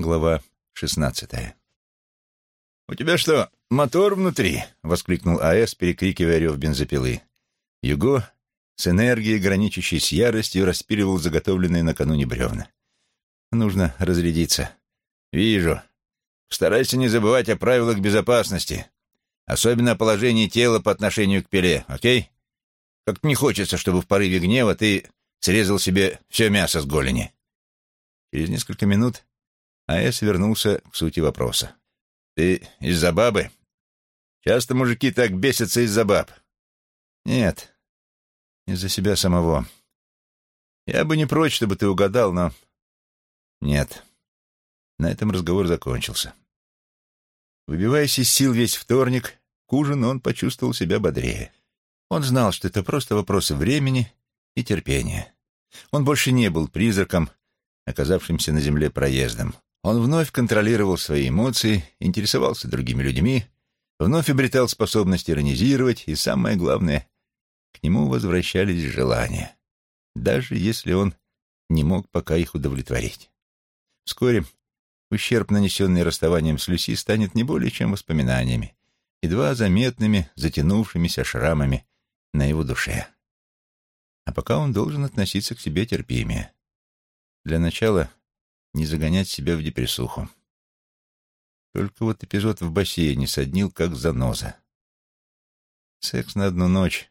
Глава шестнадцатая. «У тебя что, мотор внутри?» — воскликнул А.С., перекрикивая рев бензопилы. Юго с энергией, граничащей с яростью, распиливал заготовленные накануне бревна. «Нужно разрядиться». «Вижу. Старайся не забывать о правилах безопасности, особенно о положении тела по отношению к пиле, окей? Как не хочется, чтобы в порыве гнева ты срезал себе все мясо с голени». Через несколько минут а.С. вернулся к сути вопроса. «Ты из-за бабы? Часто мужики так бесятся из-за баб». «Нет, из-за себя самого. Я бы не прочь, чтобы ты угадал, но...» «Нет». На этом разговор закончился. Выбиваясь из сил весь вторник, к ужину он почувствовал себя бодрее. Он знал, что это просто вопросы времени и терпения. Он больше не был призраком, оказавшимся на земле проездом. Он вновь контролировал свои эмоции, интересовался другими людьми, вновь обретал способность иронизировать, и самое главное, к нему возвращались желания, даже если он не мог пока их удовлетворить. Вскоре ущерб, нанесенный расставанием с Люси, станет не более чем воспоминаниями, едва заметными, затянувшимися шрамами на его душе. А пока он должен относиться к себе терпимее. Для начала не загонять себя в депрессуху. Только вот эпизод в бассейне соднил, как заноза. Секс на одну ночь,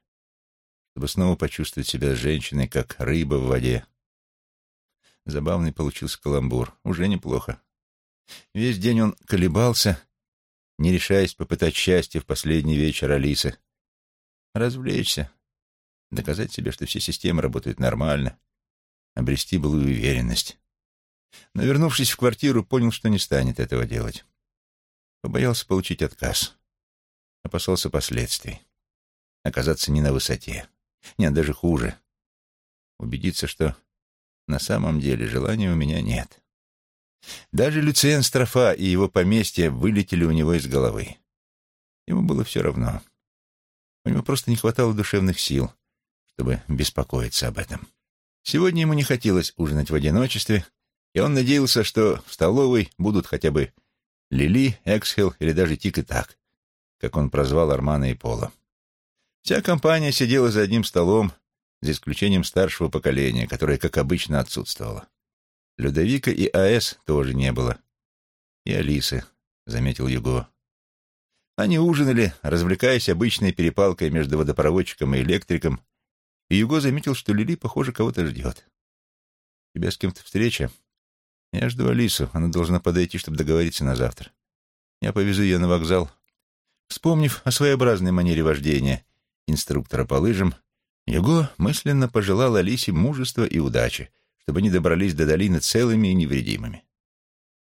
чтобы снова почувствовать себя женщиной, как рыба в воде. Забавный получился каламбур. Уже неплохо. Весь день он колебался, не решаясь попытать счастье в последний вечер Алисы. Развлечься, доказать себе, что все системы работают нормально, обрести былую уверенность. Но, вернувшись в квартиру, понял, что не станет этого делать. Побоялся получить отказ. Опасался последствий. Оказаться не на высоте. Нет, даже хуже. Убедиться, что на самом деле желания у меня нет. Даже Люциен Строфа и его поместье вылетели у него из головы. Ему было все равно. У него просто не хватало душевных сил, чтобы беспокоиться об этом. Сегодня ему не хотелось ужинать в одиночестве, и он надеялся, что в столовой будут хотя бы Лили, Эксхел или даже Тик и Так, как он прозвал Армана и Пола. Вся компания сидела за одним столом, за исключением старшего поколения, которое, как обычно, отсутствовало. Людовика и А.С. тоже не было. И Алисы, — заметил Юго. Они ужинали, развлекаясь обычной перепалкой между водопроводчиком и электриком, и Юго заметил, что Лили, похоже, кого-то ждет. «У тебя с кем-то встреча?» Я жду Алису. Она должна подойти, чтобы договориться на завтра. Я повезу ее на вокзал. Вспомнив о своеобразной манере вождения инструктора по лыжам, Юго мысленно пожелал Алисе мужества и удачи, чтобы они добрались до долины целыми и невредимыми.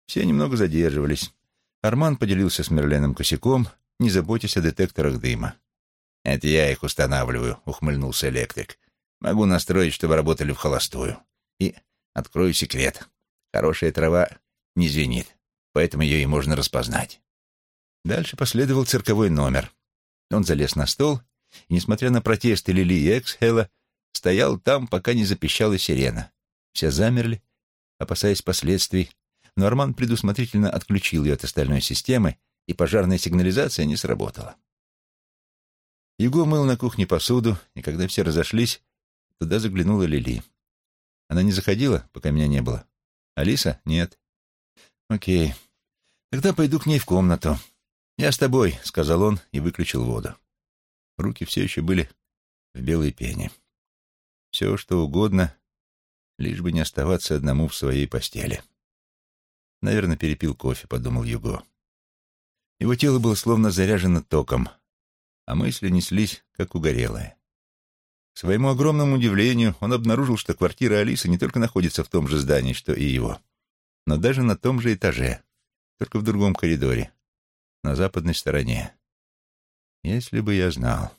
Все немного задерживались. Арман поделился с Мерленом косяком, не заботясь о детекторах дыма. «Это я их устанавливаю», — ухмыльнулся электрик. «Могу настроить, чтобы работали в холостую. И открою секрет. Хорошая трава не звенит, поэтому ее и можно распознать. Дальше последовал цирковой номер. Он залез на стол и, несмотря на протесты Лили и Эксхела, стоял там, пока не запищала сирена. Все замерли, опасаясь последствий, но Арман предусмотрительно отключил ее от остальной системы, и пожарная сигнализация не сработала. Юго мыл на кухне посуду, и когда все разошлись, туда заглянула Лили. Она не заходила, пока меня не было. Алиса? Нет. Окей. Тогда пойду к ней в комнату. Я с тобой, сказал он и выключил воду. Руки все еще были в белой пене. Все, что угодно, лишь бы не оставаться одному в своей постели. Наверное, перепил кофе, подумал Юго. Его тело было словно заряжено током, а мысли неслись, как угорелые. К своему огромному удивлению, он обнаружил, что квартира Алисы не только находится в том же здании, что и его, но даже на том же этаже, только в другом коридоре, на западной стороне. «Если бы я знал.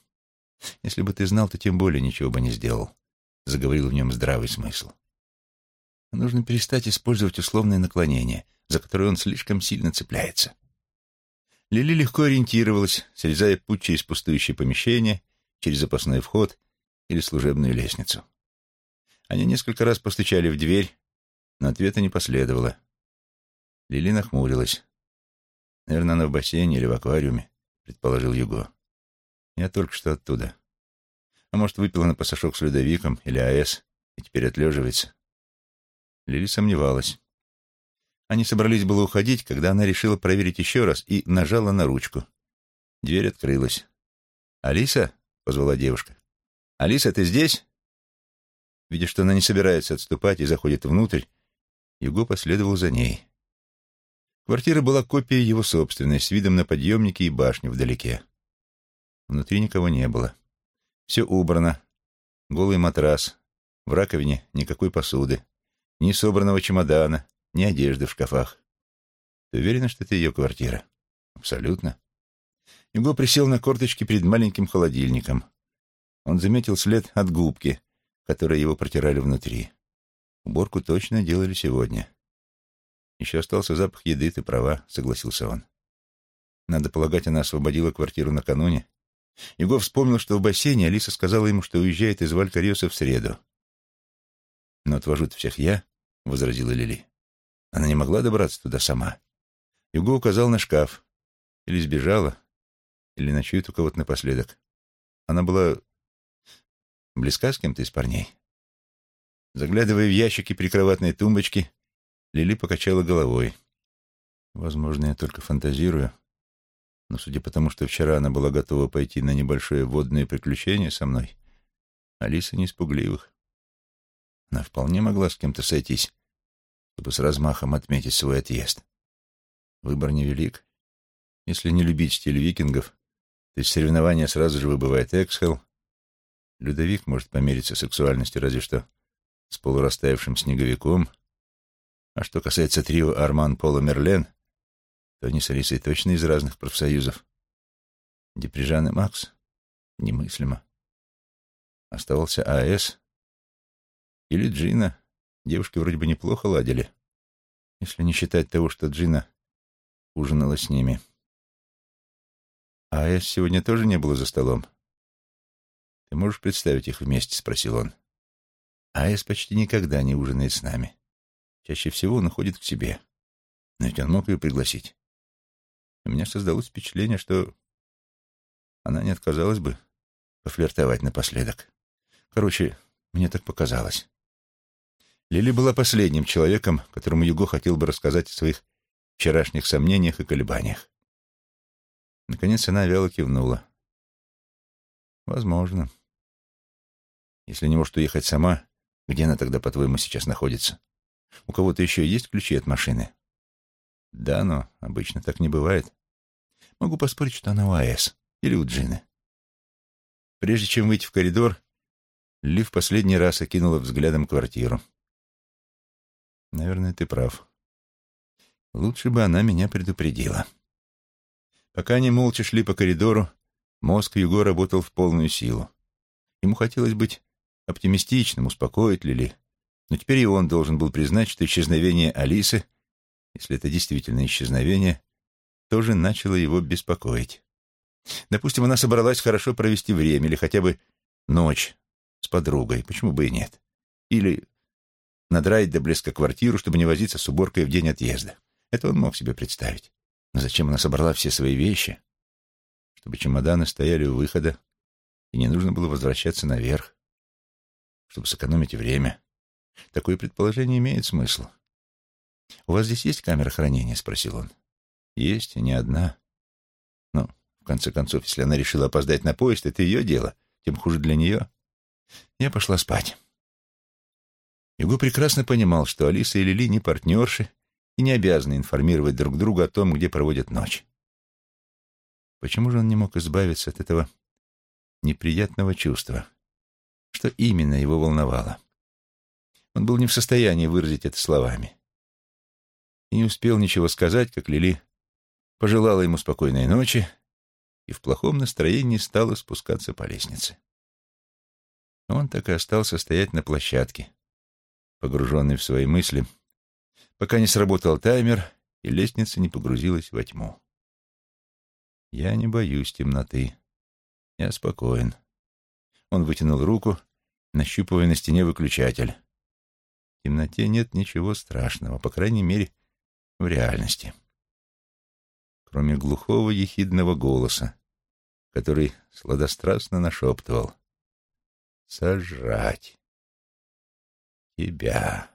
Если бы ты знал, то тем более ничего бы не сделал», — заговорил в нем здравый смысл. Нужно перестать использовать условные наклонения, за которые он слишком сильно цепляется. Лили легко ориентировалась, срезая путь через пустующее помещение, через запасной вход или служебную лестницу. Они несколько раз постучали в дверь, но ответа не последовало. Лили нахмурилась. Наверное, она в бассейне или в аквариуме, предположил Юго. Я только что оттуда. А может, выпила на пасашок с ледовиком или АЭС и теперь отлеживается. Лили сомневалась. Они собрались было уходить, когда она решила проверить еще раз и нажала на ручку. Дверь открылась. «Алиса?» — позвала девушка. «Алиса, ты здесь?» Видя, что она не собирается отступать и заходит внутрь, Юго последовал за ней. Квартира была копией его собственной, с видом на подъемники и башню вдалеке. Внутри никого не было. Все убрано. Голый матрас. В раковине никакой посуды. Ни собранного чемодана, ни одежды в шкафах. Ты уверена, что это ее квартира? Абсолютно. Юго присел на корточки перед маленьким холодильником. Он заметил след от губки, которой его протирали внутри. Уборку точно делали сегодня. Еще остался запах еды, ты права, согласился он. Надо полагать, она освободила квартиру накануне. Юго вспомнил, что в бассейне Алиса сказала ему, что уезжает из Валькариоса в среду. «Но отвожу всех я», — возразила Лили. Она не могла добраться туда сама. Юго указал на шкаф. Или сбежала, или ночует у кого-то напоследок. Она была близка с кем-то из парней. Заглядывая в ящики прикроватной тумбочки, Лили покачала головой. Возможно, я только фантазирую, но судя по тому, что вчера она была готова пойти на небольшое водное приключение со мной, Алиса не испугливых. Она вполне могла с кем-то сойтись, чтобы с размахом отметить свой отъезд. Выбор невелик. Если не любить стиль викингов, то из соревнования сразу же выбывает Эксхелл. Людовик может помериться сексуальностью разве что с полурастаявшим снеговиком — а что касается трио Арман, Пола, Мерлен, то они с Алисой точно из разных профсоюзов. Деприжан и Макс? Немыслимо. Оставался АЭС или Джина. Девушки вроде бы неплохо ладили, если не считать того, что Джина ужинала с ними. АЭС сегодня тоже не было за столом. «Ты можешь представить их вместе?» — спросил он. «АЭС почти никогда не ужинает с нами. Чаще всего он уходит к себе. Но ведь он мог ее пригласить. У меня создалось впечатление, что она не отказалась бы пофлиртовать напоследок. Короче, мне так показалось. Лили была последним человеком, которому Юго хотел бы рассказать о своих вчерашних сомнениях и колебаниях. Наконец она вяло кивнула. «Возможно. Если не может уехать сама, где она тогда, по-твоему, сейчас находится?» У кого-то еще есть ключи от машины? Да, но обычно так не бывает. Могу поспорить, что она у АЭС или у Джины. Прежде чем выйти в коридор, Ли в последний раз окинула взглядом квартиру. Наверное, ты прав. Лучше бы она меня предупредила. Пока они молча шли по коридору, мозг Юго работал в полную силу. Ему хотелось быть оптимистичным, успокоить Лили, но теперь и он должен был признать, что исчезновение Алисы, если это действительно исчезновение, тоже начало его беспокоить. Допустим, она собралась хорошо провести время или хотя бы ночь с подругой, почему бы и нет. Или надраить до блеска квартиру, чтобы не возиться с уборкой в день отъезда. Это он мог себе представить. Но зачем она собрала все свои вещи? Чтобы чемоданы стояли у выхода, и не нужно было возвращаться наверх, чтобы сэкономить время. Такое предположение имеет смысл. «У вас здесь есть камера хранения?» — спросил он. «Есть, и не одна. Но, в конце концов, если она решила опоздать на поезд, это ее дело, тем хуже для нее. Я пошла спать». Юго прекрасно понимал, что Алиса и Лили не партнерши и не обязаны информировать друг друга о том, где проводят ночь. Почему же он не мог избавиться от этого неприятного чувства? Что именно его волновало? Он был не в состоянии выразить это словами. И не успел ничего сказать, как Лили пожелала ему спокойной ночи и в плохом настроении стала спускаться по лестнице. Он так и остался стоять на площадке, погруженный в свои мысли, пока не сработал таймер и лестница не погрузилась во тьму. Я не боюсь темноты. Я спокоен. Он вытянул руку, нащупывая на стене выключатель. В темноте нет ничего страшного, по крайней мере, в реальности. Кроме глухого ехидного голоса, который сладострастно нашептывал «Сожрать тебя».